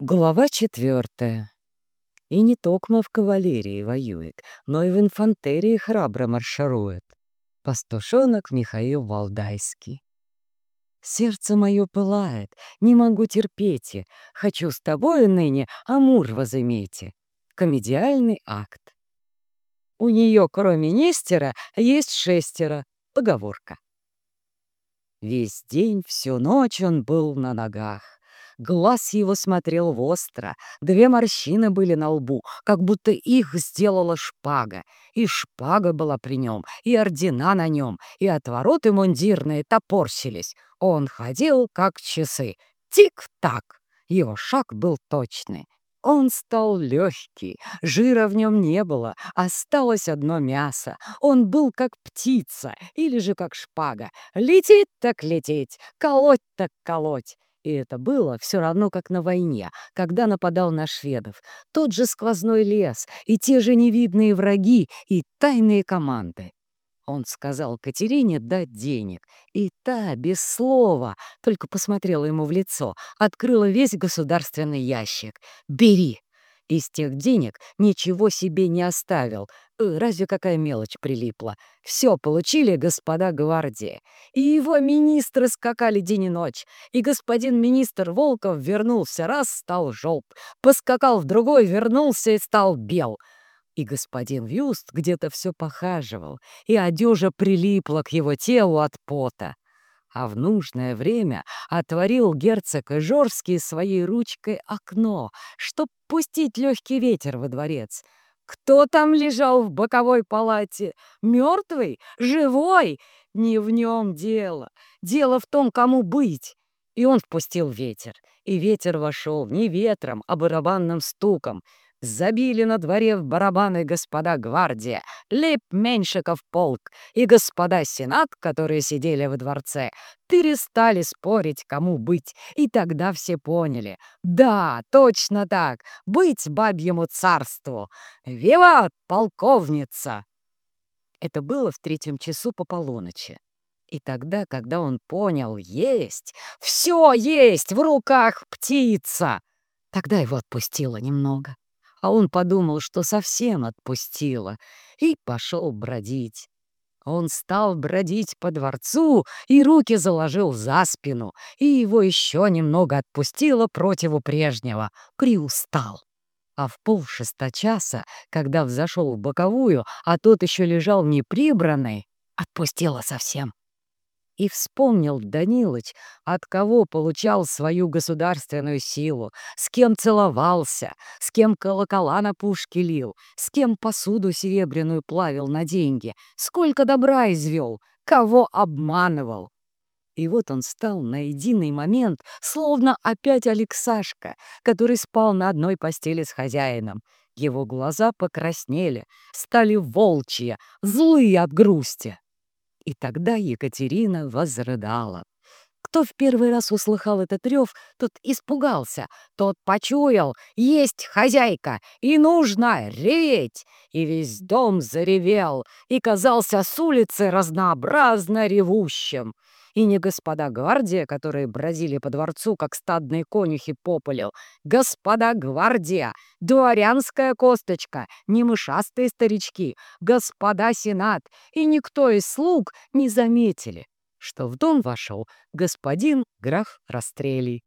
Глава четвертая. И не токмо в кавалерии воюет, но и в инфантерии храбро марширует. Пастушонок Михаил Валдайский. Сердце мое пылает, не могу терпеть, хочу с тобой ныне Амур возымейте. Комедиальный акт. У нее, кроме Нестера, есть шестеро. Поговорка. Весь день, всю ночь он был на ногах. Глаз его смотрел востро, две морщины были на лбу, как будто их сделала шпага. И шпага была при нем, и ордена на нем, и отвороты мундирные топорщились. Он ходил, как часы. Тик-так! Его шаг был точный. Он стал легкий, жира в нем не было, осталось одно мясо. Он был как птица или же как шпага. Лететь так лететь, колоть так колоть. И это было все равно, как на войне, когда нападал на шведов. Тот же сквозной лес, и те же невидные враги, и тайные команды. Он сказал Катерине дать денег, и та, без слова, только посмотрела ему в лицо, открыла весь государственный ящик. «Бери!» Из тех денег ничего себе не оставил, э, разве какая мелочь прилипла. Все получили господа гвардии. И его министры скакали день и ночь. И господин министр Волков вернулся раз, стал желт. Поскакал в другой, вернулся и стал бел. И господин Вюст где-то все похаживал, и одежа прилипла к его телу от пота а в нужное время отворил герцог Ижорский своей ручкой окно, чтоб пустить легкий ветер во дворец. Кто там лежал в боковой палате? Мертвый? Живой? Не в нем дело. Дело в том, кому быть. И он впустил ветер. И ветер вошел не ветром, а барабанным стуком. Забили на дворе в барабаны господа гвардия, леп Меньшиков полк и господа сенат, которые сидели во дворце, перестали спорить, кому быть, и тогда все поняли. Да, точно так, быть бабьему царству. Виват, полковница! Это было в третьем часу по полуночи. И тогда, когда он понял, есть, все есть, в руках птица, тогда его отпустило немного а он подумал, что совсем отпустила, и пошел бродить. Он стал бродить по дворцу и руки заложил за спину, и его еще немного отпустило противу прежнего, приустал. А в полшеста часа, когда взошел в боковую, а тот еще лежал неприбранный, отпустила совсем. И вспомнил Данилыч, от кого получал свою государственную силу, с кем целовался, с кем колокола на пушке лил, с кем посуду серебряную плавил на деньги, сколько добра извел, кого обманывал. И вот он стал на единый момент, словно опять Алексашка, который спал на одной постели с хозяином. Его глаза покраснели, стали волчьи, злые от грусти. И тогда Екатерина возрыдала. Кто в первый раз услыхал этот рев, тот испугался, тот почуял, есть хозяйка, и нужно реветь. И весь дом заревел, и казался с улицы разнообразно ревущим и не господа гвардия, которые бродили по дворцу, как стадные конюхи по. Господа гвардия, дворянская косточка, не мышастые старички, господа сенат, и никто из слуг не заметили, что в дом вошел господин граф Растрелий.